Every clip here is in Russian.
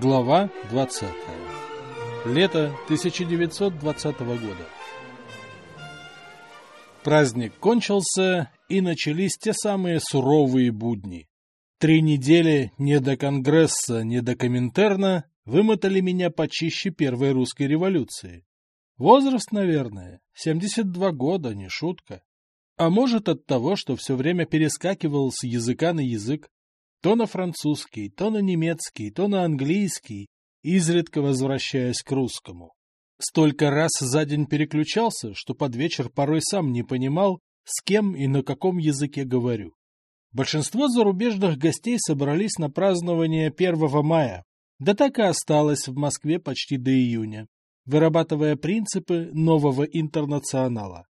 Глава 20. Лето 1920 года. Праздник кончился, и начались те самые суровые будни. Три недели не до Конгресса, не до Коминтерна вымотали меня почище первой русской революции. Возраст, наверное, 72 года, не шутка. А может от того, что все время перескакивал с языка на язык, то на французский, то на немецкий, то на английский, изредка возвращаясь к русскому. Столько раз за день переключался, что под вечер порой сам не понимал, с кем и на каком языке говорю. Большинство зарубежных гостей собрались на празднование 1 мая, да так и осталось в Москве почти до июня, вырабатывая принципы нового интернационала.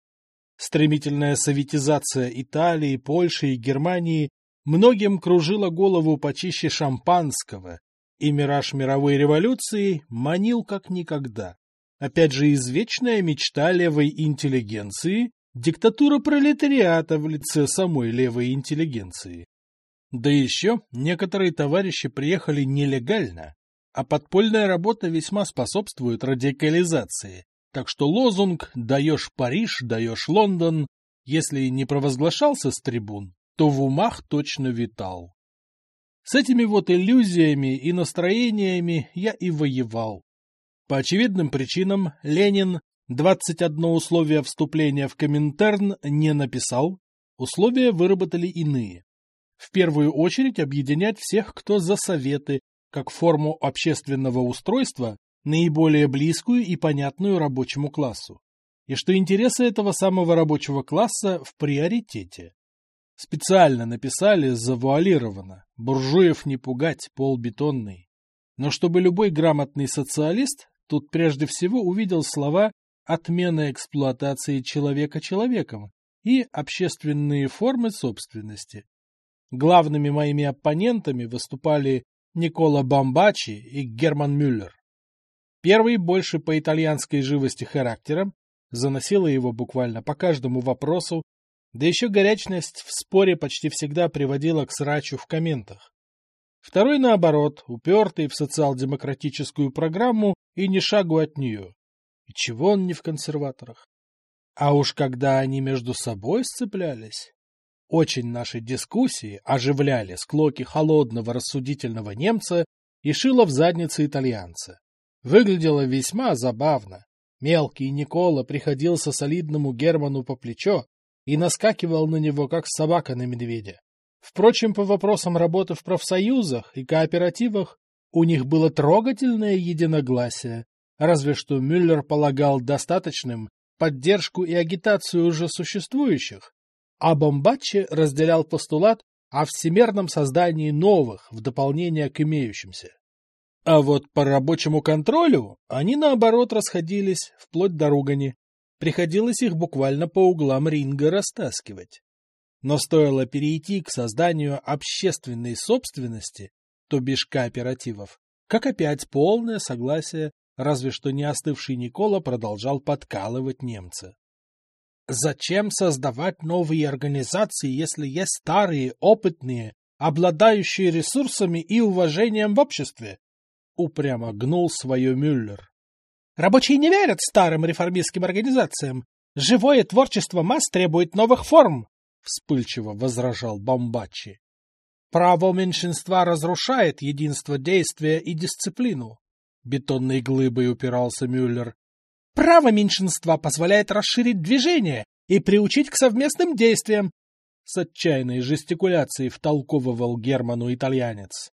Стремительная советизация Италии, Польши и Германии многим кружила голову почище шампанского, и мираж мировой революции манил как никогда. Опять же, извечная мечта левой интеллигенции – диктатура пролетариата в лице самой левой интеллигенции. Да еще некоторые товарищи приехали нелегально, а подпольная работа весьма способствует радикализации, так что лозунг «даешь Париж, даешь Лондон» если не провозглашался с трибун, то в умах точно витал. С этими вот иллюзиями и настроениями я и воевал. По очевидным причинам Ленин 21 условия вступления в Коминтерн не написал, условия выработали иные. В первую очередь объединять всех, кто за советы, как форму общественного устройства, наиболее близкую и понятную рабочему классу. И что интересы этого самого рабочего класса в приоритете. Специально написали завуалированно. Буржуев не пугать, пол бетонный. Но чтобы любой грамотный социалист тут прежде всего увидел слова «отмена эксплуатации человека человеком» и «общественные формы собственности». Главными моими оппонентами выступали Никола Бамбачи и Герман Мюллер. Первый больше по итальянской живости характера, заносила его буквально по каждому вопросу, да еще горячность в споре почти всегда приводила к срачу в комментах. Второй, наоборот, упертый в социал-демократическую программу и ни шагу от нее. И чего он не в консерваторах? А уж когда они между собой сцеплялись... Очень наши дискуссии оживляли склоки холодного рассудительного немца и шило в заднице итальянца. Выглядело весьма забавно. Мелкий Никола приходился солидному Герману по плечо, и наскакивал на него, как собака на медведя. Впрочем, по вопросам работы в профсоюзах и кооперативах у них было трогательное единогласие, разве что Мюллер полагал достаточным поддержку и агитацию уже существующих, а Бомбаччи разделял постулат о всемерном создании новых в дополнение к имеющимся. А вот по рабочему контролю они, наоборот, расходились вплоть до ругани. Приходилось их буквально по углам ринга растаскивать. Но стоило перейти к созданию общественной собственности, то бишь кооперативов, как опять полное согласие, разве что не остывший Никола продолжал подкалывать немца. Зачем создавать новые организации, если есть старые, опытные, обладающие ресурсами и уважением в обществе? Упрямо гнул свое Мюллер. Рабочие не верят старым реформистским организациям. Живое творчество масс требует новых форм, — вспыльчиво возражал Бомбачи. Право меньшинства разрушает единство действия и дисциплину. Бетонной глыбой упирался Мюллер. Право меньшинства позволяет расширить движение и приучить к совместным действиям. С отчаянной жестикуляцией втолковывал Герману итальянец.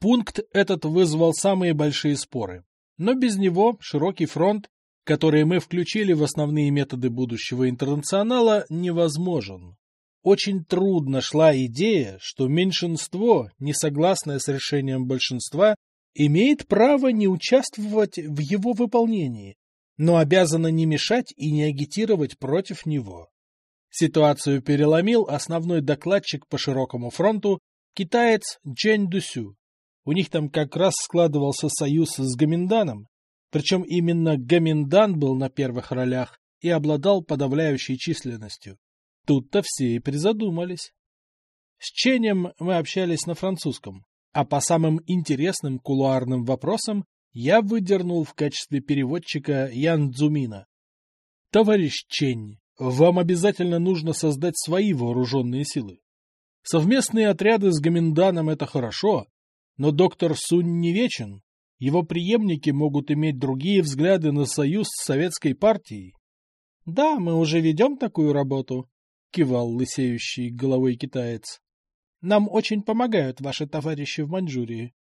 Пункт этот вызвал самые большие споры. Но без него широкий фронт, который мы включили в основные методы будущего интернационала, невозможен. Очень трудно шла идея, что меньшинство, не согласное с решением большинства, имеет право не участвовать в его выполнении, но обязано не мешать и не агитировать против него. Ситуацию переломил основной докладчик по широкому фронту, китаец Чэнь Дусю. У них там как раз складывался союз с Гаминданом, причем именно Гаминдан был на первых ролях и обладал подавляющей численностью. Тут-то все и призадумались. С Ченем мы общались на французском, А по самым интересным кулуарным вопросам я выдернул в качестве переводчика Ян Цзумина. Товарищ Чень, вам обязательно нужно создать свои вооруженные силы. Совместные отряды с Гаминданом – это хорошо, но доктор Сунь не вечен. Его преемники могут иметь другие взгляды на союз с советской партией. — Да, мы уже ведем такую работу, — кивал лысеющий головой китаец. — Нам очень помогают ваши товарищи в Маньчжурии.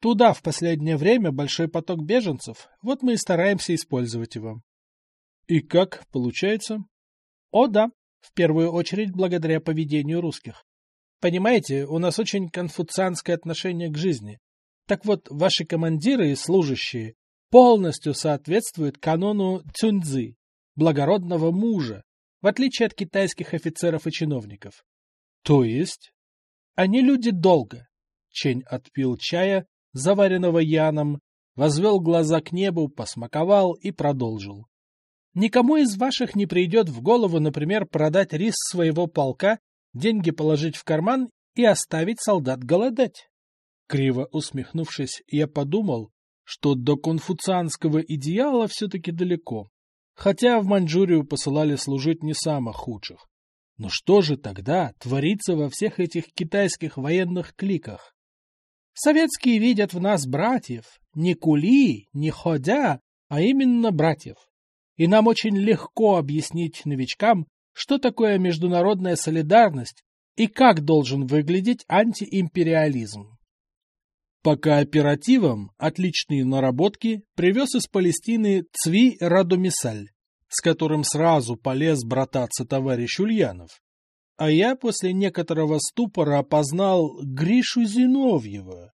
Туда в последнее время большой поток беженцев, вот мы и стараемся использовать его. — И как получается? — О, да, в первую очередь благодаря поведению русских. Понимаете, у нас очень конфуцианское отношение к жизни. Так вот, ваши командиры и служащие полностью соответствуют канону Цюньцзы, благородного мужа, в отличие от китайских офицеров и чиновников. То есть? Они люди долго. Чень отпил чая, заваренного Яном, возвел глаза к небу, посмаковал и продолжил. Никому из ваших не придет в голову, например, продать рис своего полка деньги положить в карман и оставить солдат голодать. Криво усмехнувшись, я подумал, что до конфуцианского идеала все-таки далеко, хотя в Маньчжурию посылали служить не самых худших. Но что же тогда творится во всех этих китайских военных кликах? Советские видят в нас братьев, не кули, не ходя, а именно братьев. И нам очень легко объяснить новичкам, что такое международная солидарность и как должен выглядеть антиимпериализм. По кооперативам отличные наработки привез из Палестины Цви Радомисаль, с которым сразу полез брататься товарищ Ульянов. А я после некоторого ступора опознал Гришу Зиновьева.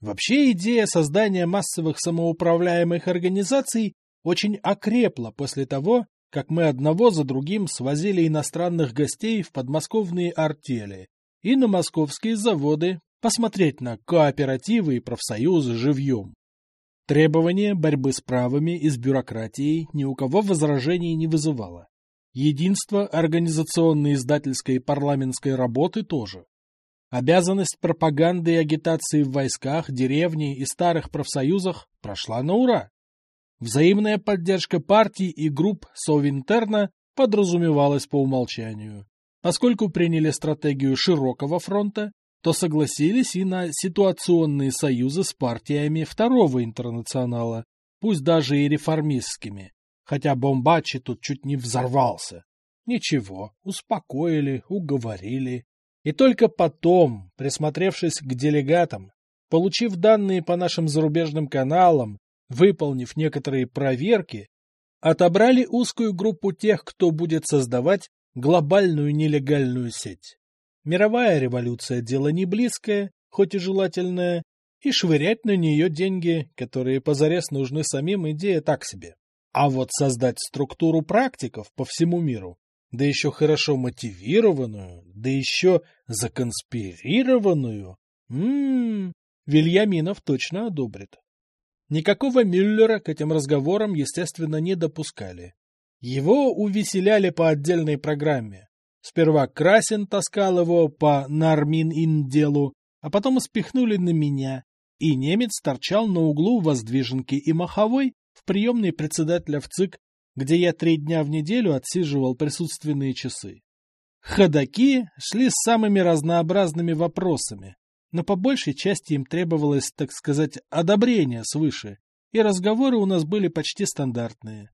Вообще идея создания массовых самоуправляемых организаций очень окрепла после того, как мы одного за другим свозили иностранных гостей в подмосковные артели и на московские заводы посмотреть на кооперативы и профсоюзы живьем. Требование борьбы с правами и с бюрократией ни у кого возражений не вызывало. Единство организационной, издательской и парламентской работы тоже. Обязанность пропаганды и агитации в войсках, деревне и старых профсоюзах прошла на ура. Взаимная поддержка партий и групп Совинтерна подразумевалась по умолчанию. Поскольку приняли стратегию широкого фронта, то согласились и на ситуационные союзы с партиями Второго интернационала, пусть даже и реформистскими, хотя Бомбачи тут чуть не взорвался. Ничего, успокоили, уговорили. И только потом, присмотревшись к делегатам, получив данные по нашим зарубежным каналам, выполнив некоторые проверки, отобрали узкую группу тех, кто будет создавать глобальную нелегальную сеть. Мировая революция – дело не близкое, хоть и желательное, и швырять на нее деньги, которые позарез нужны самим, идея так себе. А вот создать структуру практиков по всему миру, да еще хорошо мотивированную, да еще законспирированную, м-м, Вильяминов точно одобрит. Никакого Мюллера к этим разговорам, естественно, не допускали. Его увеселяли по отдельной программе. Сперва Красин таскал его по Нармин-Ин-делу, а потом спихнули на меня, и немец торчал на углу Воздвиженки и Маховой в приемной председателя в ЦИК, где я три дня в неделю отсиживал присутственные часы. Ходаки шли с самыми разнообразными вопросами, но по большей части им требовалось, так сказать, одобрение свыше, и разговоры у нас были почти стандартные.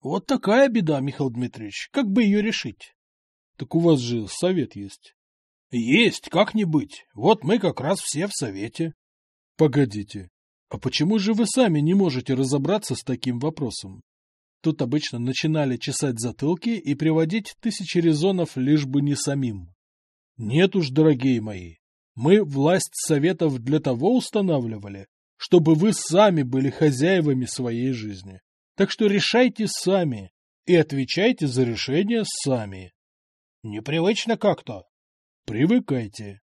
Вот такая беда, Михаил Дмитриевич, как бы ее решить? Так у вас же совет есть. Есть, как не быть. Вот мы как раз все в совете. Погодите, а почему же вы сами не можете разобраться с таким вопросом? Тут обычно начинали чесать затылки и приводить тысячи резонов, лишь бы не самим. Нет уж, дорогие мои, мы власть советов для того устанавливали, чтобы вы сами были хозяевами своей жизни. Так что решайте сами и отвечайте за решение сами. Непривычно как-то. Привыкайте.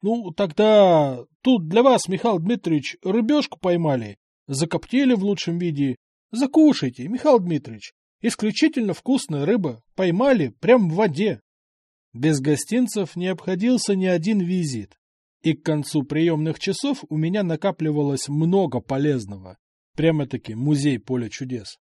Ну, тогда тут для вас, Михаил Дмитриевич, рыбешку поймали, закоптили в лучшем виде. Закушайте, Михаил Дмитриевич. Исключительно вкусная рыба. Поймали прямо в воде. Без гостинцев не обходился ни один визит. И к концу приемных часов у меня накапливалось много полезного. Прямо-таки музей поля чудес.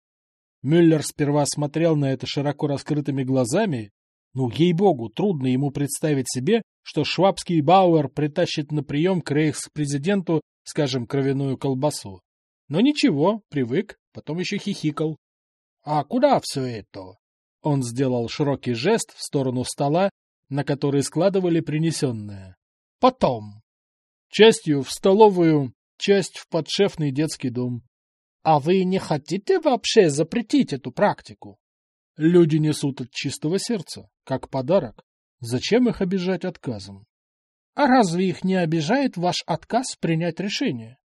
Мюллер сперва смотрел на это широко раскрытыми глазами. Ну, ей-богу, трудно ему представить себе, что швабский Бауэр притащит на прием к рейхс-президенту, скажем, кровяную колбасу. Но ничего, привык, потом еще хихикал. — А куда все это? Он сделал широкий жест в сторону стола, на который складывали принесенное. — Потом. Частью в столовую, часть в подшефный детский дом. — А вы не хотите вообще запретить эту практику? Люди несут от чистого сердца, как подарок. Зачем их обижать отказом? А разве их не обижает ваш отказ принять решение?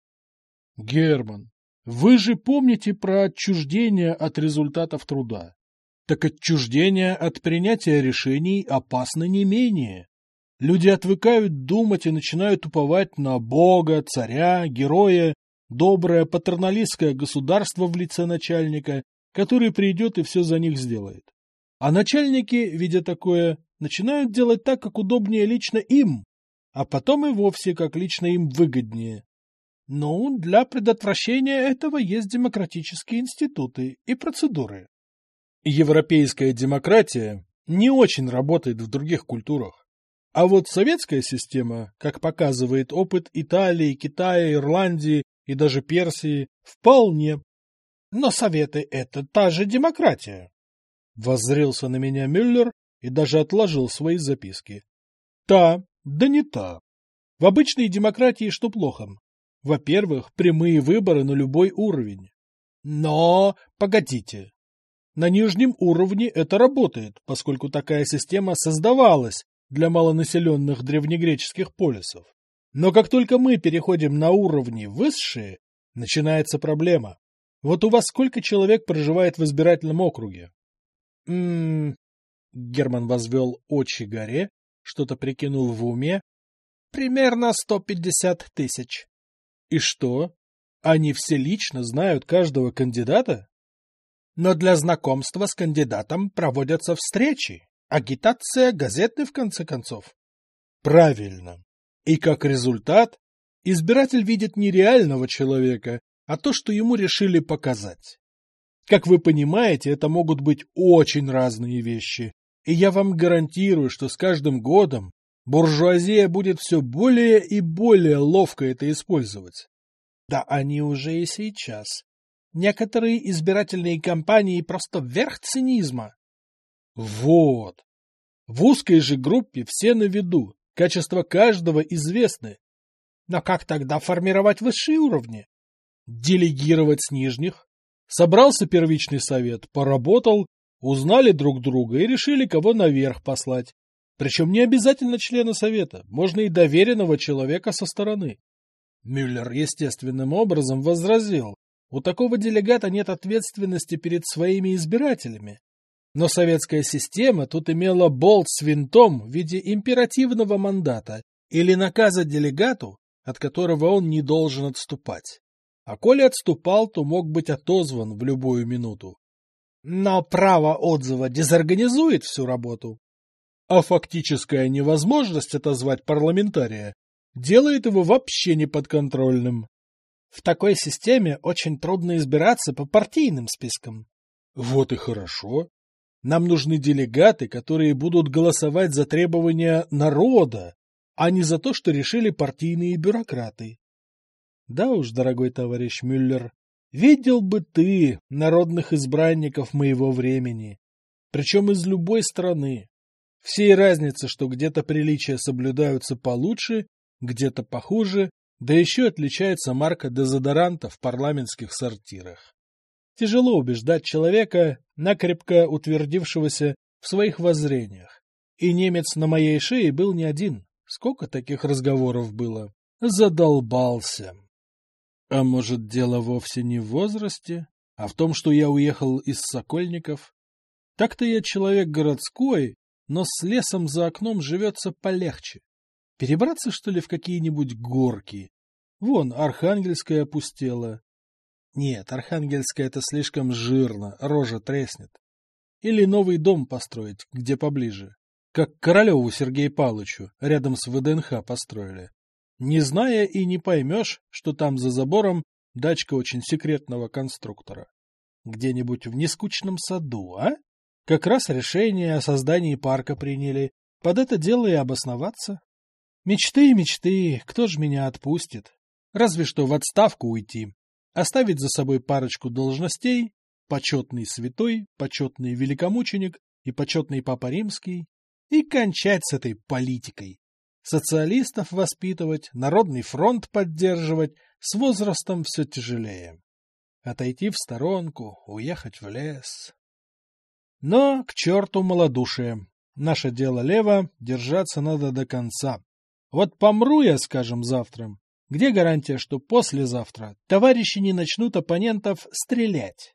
Герман, вы же помните про отчуждение от результатов труда. Так отчуждение от принятия решений опасно не менее. Люди отвыкают думать и начинают уповать на Бога, царя, героя, доброе патерналистское государство в лице начальника, который придет и все за них сделает. А начальники, видя такое, начинают делать так, как удобнее лично им, а потом и вовсе как лично им выгоднее. Ну, для предотвращения этого есть демократические институты и процедуры. Европейская демократия не очень работает в других культурах. А вот советская система, как показывает опыт Италии, Китая, Ирландии и даже Персии, вполне. Но советы — это та же демократия. Воззрелся на меня Мюллер и даже отложил свои записки. Та, да не та. В обычной демократии что плохо? Во-первых, прямые выборы на любой уровень. Но, погодите, на нижнем уровне это работает, поскольку такая система создавалась для малонаселенных древнегреческих полисов. Но как только мы переходим на уровни высшие, начинается проблема. Вот у вас сколько человек проживает в избирательном округе? М -м -м, Герман возвел очи горе, что-то прикинул в уме. Примерно сто пятьдесят тысяч. И что? Они все лично знают каждого кандидата? Но для знакомства с кандидатом проводятся встречи, агитация, газеты, в конце концов. Правильно. И как результат, избиратель видит не реального человека, а то, что ему решили показать. Как вы понимаете, это могут быть очень разные вещи, и я вам гарантирую, что с каждым годом буржуазия будет все более и более ловко это использовать. Да они уже и сейчас. Некоторые избирательные кампании просто верх цинизма. Вот. В узкой же группе все на виду, качества каждого известны. Но как тогда формировать высшие уровни? Делегировать с нижних? Собрался первичный совет, поработал, узнали друг друга и решили, кого наверх послать. Причем не обязательно члена совета, можно и доверенного человека со стороны. Мюллер естественным образом возразил, у такого делегата нет ответственности перед своими избирателями. Но советская система тут имела болт с винтом в виде императивного мандата или наказа делегату, от которого он не должен отступать. А коли отступал, то мог быть отозван в любую минуту. Но право отзыва дезорганизует всю работу. А фактическая невозможность отозвать парламентария делает его вообще неподконтрольным. В такой системе очень трудно избираться по партийным спискам. Вот и хорошо. Нам нужны делегаты, которые будут голосовать за требования народа, а не за то, что решили партийные бюрократы. Да уж, дорогой товарищ Мюллер, видел бы ты народных избранников моего времени, причем из любой страны. Всей разницы, что где-то приличия соблюдаются получше, где-то похуже, да еще отличается марка дезодоранта в парламентских сортирах. Тяжело убеждать человека, накрепко утвердившегося в своих воззрениях. И немец на моей шее был не один. Сколько таких разговоров было? Задолбался. А может, дело вовсе не в возрасте, а в том, что я уехал из Сокольников? Так-то я человек городской, но с лесом за окном живется полегче. Перебраться, что ли, в какие-нибудь горки? Вон, Архангельская опустела. Нет, Архангельская это слишком жирно, рожа треснет. Или новый дом построить, где поближе. Как Королеву Сергею Павловичу, рядом с ВДНХ построили. не зная и не поймешь, что там за забором дачка очень секретного конструктора. Где-нибудь в нескучном саду, а? Как раз решение о создании парка приняли. Под это дело и обосноваться. Мечты, мечты, кто ж меня отпустит? Разве что в отставку уйти. Оставить за собой парочку должностей, почетный святой, почетный великомученик и почетный папа римский, и кончать с этой политикой. Социалистов воспитывать, народный фронт поддерживать, с возрастом все тяжелее. Отойти в сторонку, уехать в лес. Но к черту малодушие. Наше дело лево, держаться надо до конца. Вот помру я, скажем, завтра. Где гарантия, что послезавтра товарищи не начнут оппонентов стрелять?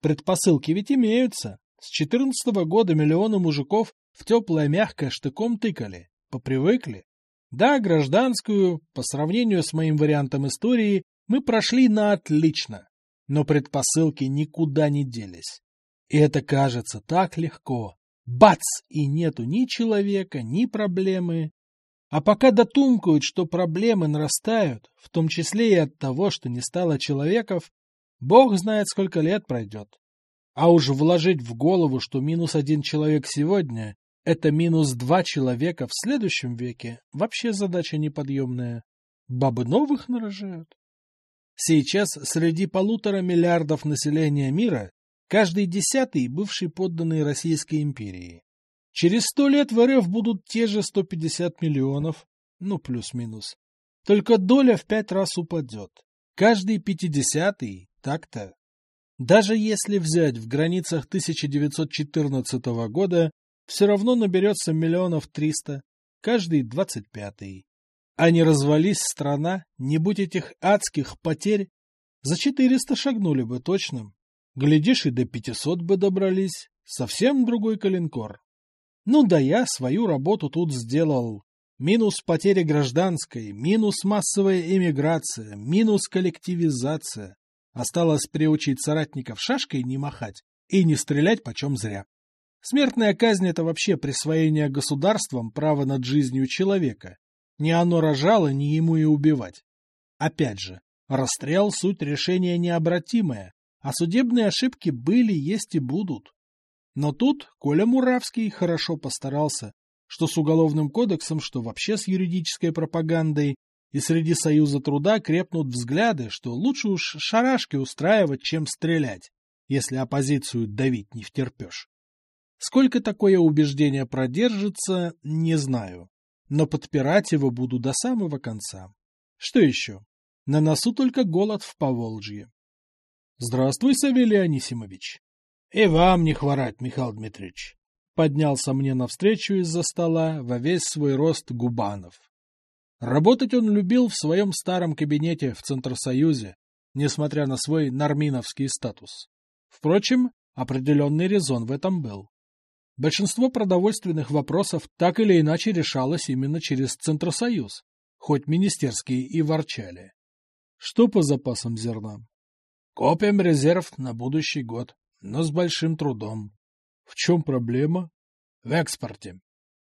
Предпосылки ведь имеются. С четырнадцатого года миллионы мужиков в теплое мягкое штыком тыкали. Попривыкли. Да, гражданскую, по сравнению с моим вариантом истории, мы прошли на отлично. Но предпосылки никуда не делись. И это кажется так легко. Бац! И нету ни человека, ни проблемы. А пока дотумкают, что проблемы нарастают, в том числе и от того, что не стало человеков, бог знает, сколько лет пройдет. А уж вложить в голову, что минус один человек сегодня — это минус два человека в следующем веке, вообще задача неподъемная. Бабы новых нарожают. Сейчас среди полутора миллиардов населения мира каждый десятый бывший подданный Российской империи. Через сто лет в РФ будут те же 150 миллионов, ну плюс-минус. Только доля в пять раз упадет. Каждый пятидесятый, так-то. Даже если взять в границах 1914 года, все равно наберется миллионов триста, каждый двадцать пятый. А не развались страна, не будь этих адских потерь, за четыреста шагнули бы точно. Глядишь, и до пятисот бы добрались. Совсем другой калинкор. Ну да я свою работу тут сделал. Минус потери гражданской, минус массовая эмиграция, минус коллективизация. Осталось приучить соратников шашкой не махать и не стрелять почем зря. Смертная казнь — это вообще присвоение государством права над жизнью человека. Не оно рожало, не ему и убивать. Опять же, расстрел — суть решения необратимая, а судебные ошибки были, есть и будут. Но тут Коля Муравский хорошо постарался, что с Уголовным кодексом, что вообще с юридической пропагандой, и среди Союза труда крепнут взгляды, что лучше уж шарашки устраивать, чем стрелять, если оппозицию давить не втерпешь. Сколько такое убеждение продержится, не знаю, но подпирать его буду до самого конца. Что еще? На носу только голод в Поволжье. Здравствуй, Савелий Анисимович. — И вам не хворать, Михаил Дмитриевич. Поднялся мне навстречу из-за стола во весь свой рост Губанов. Работать он любил в своем старом кабинете в Центросоюзе, несмотря на свой норминовский статус. Впрочем, определенный резон в этом был. Большинство продовольственных вопросов так или иначе решалось именно через Центросоюз, хоть министерские и ворчали. Что по запасам зерна? Копим резерв на будущий год но с большим трудом. В чем проблема? В экспорте.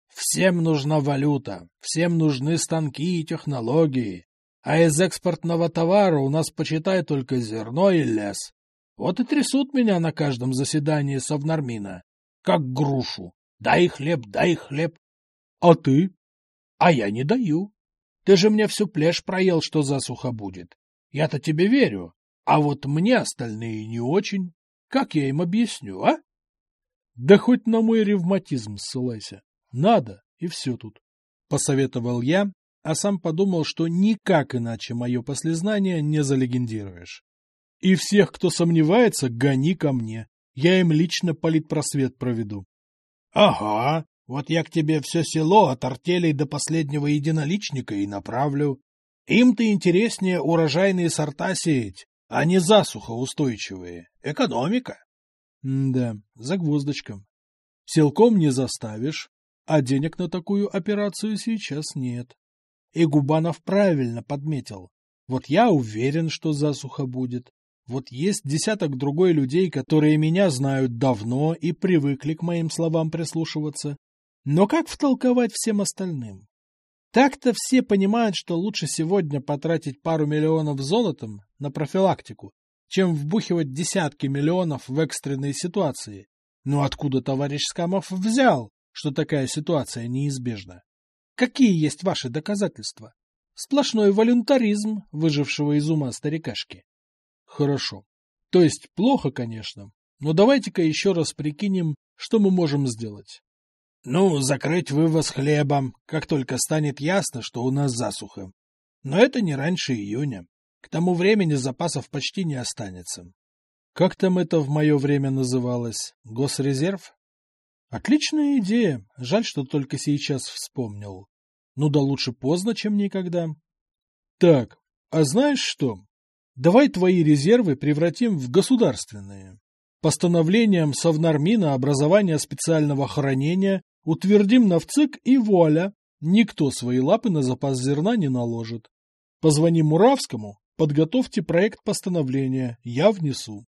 Всем нужна валюта, всем нужны станки и технологии, а из экспортного товара у нас, почитай, только зерно и лес. Вот и трясут меня на каждом заседании Совнармина, как грушу. Дай хлеб, дай хлеб. А ты? А я не даю. Ты же мне всю плешь проел, что засуха будет. Я-то тебе верю, а вот мне остальные не очень. Как я им объясню, а? Да хоть на мой ревматизм ссылайся. Надо, и все тут. Посоветовал я, а сам подумал, что никак иначе мое послезнание не залегендируешь. И всех, кто сомневается, гони ко мне. Я им лично политпросвет проведу. — Ага, вот я к тебе все село от артелей до последнего единоличника и направлю. Им-то интереснее урожайные сорта сеять, а не засуха устойчивые. Экономика. М да, загвоздочка. Силком не заставишь, а денег на такую операцию сейчас нет. И Губанов правильно подметил. Вот я уверен, что засуха будет. Вот есть десяток другой людей, которые меня знают давно и привыкли к моим словам прислушиваться. Но как втолковать всем остальным? Так-то все понимают, что лучше сегодня потратить пару миллионов золотом на профилактику, чем вбухивать десятки миллионов в экстренные ситуации. Но откуда товарищ Скамов взял, что такая ситуация неизбежна? Какие есть ваши доказательства? Сплошной волюнтаризм, выжившего из ума старикашки. Хорошо. То есть плохо, конечно, но давайте-ка еще раз прикинем, что мы можем сделать. Ну, закрыть вывоз хлебом, как только станет ясно, что у нас засуха. Но это не раньше июня. К тому времени запасов почти не останется. Как там это в мое время называлось? Госрезерв? Отличная идея. Жаль, что только сейчас вспомнил. Ну да лучше поздно, чем никогда. Так, а знаешь что? Давай твои резервы превратим в государственные. Постановлением Совнармина образования специального хранения утвердим на ВЦИК и вуаля, никто свои лапы на запас зерна не наложит. Позвони Муравскому, подготовьте проект постановления, я внесу.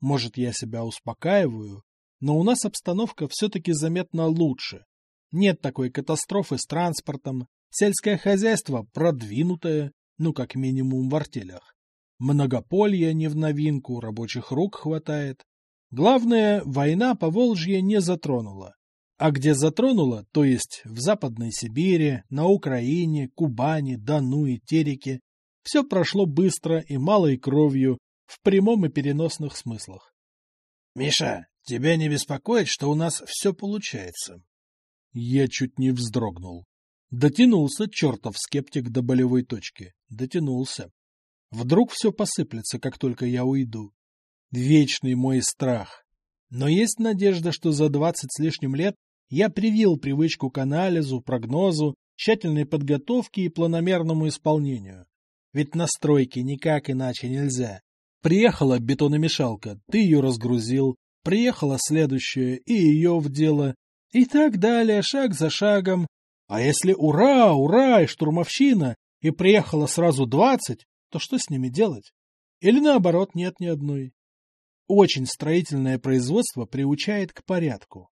Может, я себя успокаиваю, но у нас обстановка все-таки заметно лучше. Нет такой катастрофы с транспортом, сельское хозяйство продвинутое, ну, как минимум в артелях. Многополье не в новинку, рабочих рук хватает. Главное, война по Волжье не затронула. А где затронула, то есть в Западной Сибири, на Украине, Кубани, Дону и Тереке, все прошло быстро и малой кровью, в прямом и переносных смыслах. — Миша, тебя не беспокоит, что у нас все получается? Я чуть не вздрогнул. Дотянулся чертов скептик до болевой точки. Дотянулся. Вдруг все посыплется, как только я уйду. Вечный мой страх. Но есть надежда, что за двадцать с лишним лет я привил привычку к анализу, прогнозу, тщательной подготовке и планомерному исполнению. Ведь на стройке никак иначе нельзя. Приехала бетономешалка, ты ее разгрузил, приехала следующая, и ее в дело, и так далее, шаг за шагом. А если ура, ура, и штурмовщина, и приехала сразу двадцать, то что с ними делать? Или наоборот, нет ни одной? Очень строительное производство приучает к порядку.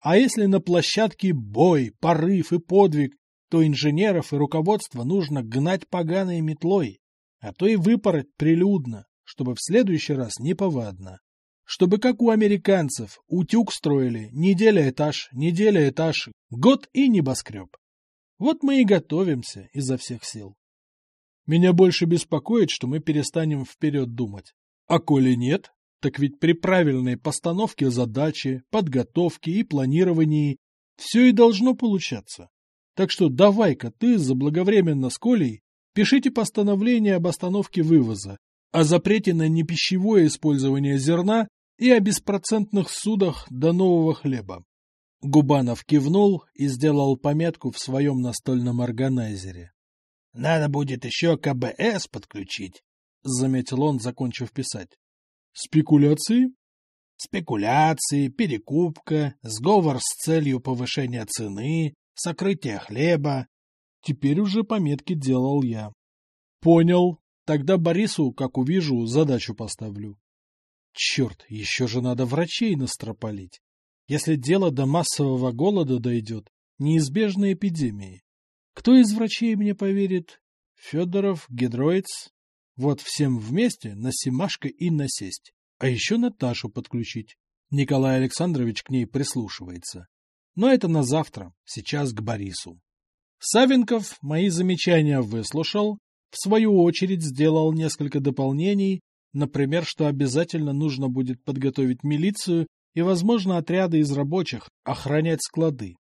А если на площадке бой, порыв и подвиг, то инженеров и руководства нужно гнать поганой метлой, а то и выпороть прилюдно, чтобы в следующий раз не повадно. Чтобы, как у американцев, утюг строили, неделя этаж, неделя этаж, год и небоскреб. Вот мы и готовимся изо всех сил. Меня больше беспокоит, что мы перестанем вперед думать. А коли нет, так ведь при правильной постановке задачи, подготовке и планировании все и должно получаться. Так что давай-ка ты заблаговременно с Колей пишите постановление об остановке вывоза, о запрете на непищевое использование зерна и о беспроцентных судах до нового хлеба. Губанов кивнул и сделал пометку в своем настольном органайзере. — Надо будет еще КБС подключить, — заметил он, закончив писать. Спекуляции? Спекуляции, перекупка, сговор с целью повышения цены, сокрытие хлеба. Теперь уже пометки делал я. Понял. Тогда Борису, как увижу, задачу поставлю. Черт, еще же надо врачей настропалить. Если дело до массового голода дойдет, неизбежной эпидемии. Кто из врачей мне поверит? Федоров, Гидроиц? Вот всем вместе на Симашко и насесть. А еще Наташу подключить. Николай Александрович к ней прислушивается. Но это на завтра, сейчас к Борису. Савенков мои замечания выслушал, в свою очередь сделал несколько дополнений, например, что обязательно нужно будет подготовить милицию и, возможно, отряды из рабочих, охранять склады.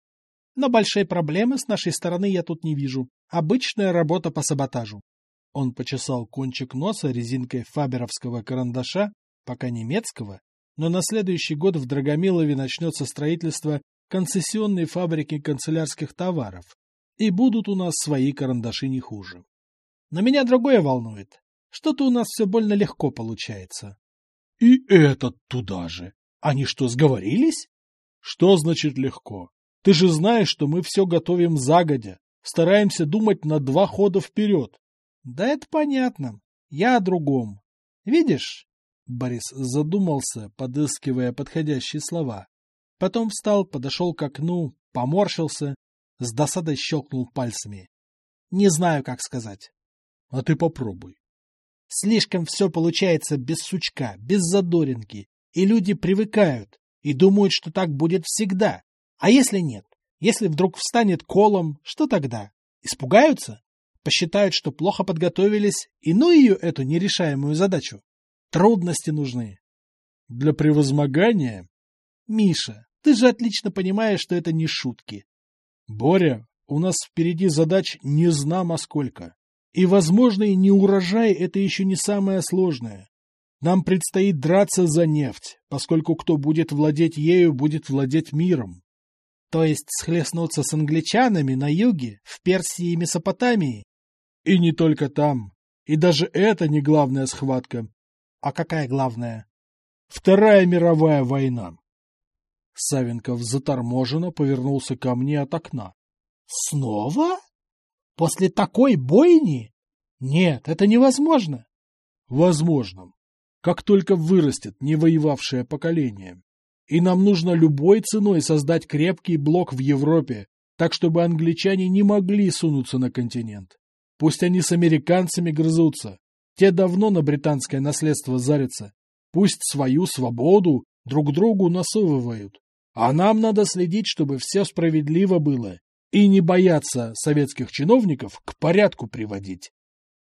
Но большой проблемы с нашей стороны я тут не вижу. Обычная работа по саботажу. Он почесал кончик носа резинкой фаберовского карандаша, пока немецкого, но на следующий год в Драгомилове начнется строительство концессионной фабрики канцелярских товаров, и будут у нас свои карандаши не хуже. Но меня другое волнует. Что-то у нас все больно легко получается. И этот туда же. Они что, сговорились? Что значит легко? Ты же знаешь, что мы все готовим загодя, стараемся думать на два хода вперед. Да это понятно. Я о другом. Видишь? Борис задумался, подыскивая подходящие слова. Потом встал, подошел к окну, поморщился, С досадой щелкнул пальцами. Не знаю, как сказать. А ты попробуй. Слишком все получается без сучка, без задоринки, и люди привыкают и думают, что так будет всегда. А если нет? Если вдруг встанет колом, что тогда? Испугаются? Посчитают, что плохо подготовились, и ну ее эту нерешаемую задачу. Трудности нужны. Для превозмогания? Миша, ты же отлично понимаешь, что это не шутки. Боря, у нас впереди задач не знамо сколько. И возможный неурожай – это еще не самое сложное. Нам предстоит драться за нефть, поскольку кто будет владеть ею, будет владеть миром. То есть схлестнуться с англичанами на юге, в Персии и Месопотамии? И не только там. И даже это не главная схватка. А какая главная? Вторая мировая война. Савенков заторможенно повернулся ко мне от окна. Снова? После такой бойни? Нет, это невозможно. Возможно. Как только вырастет невоевавшее поколение. И нам нужно любой ценой создать крепкий блок в Европе, так чтобы англичане не могли сунуться на континент. Пусть они с американцами грызутся. Те давно на британское наследство зарятся. Пусть свою свободу друг другу насовывают. А нам надо следить, чтобы все справедливо было, и не бояться советских чиновников к порядку приводить.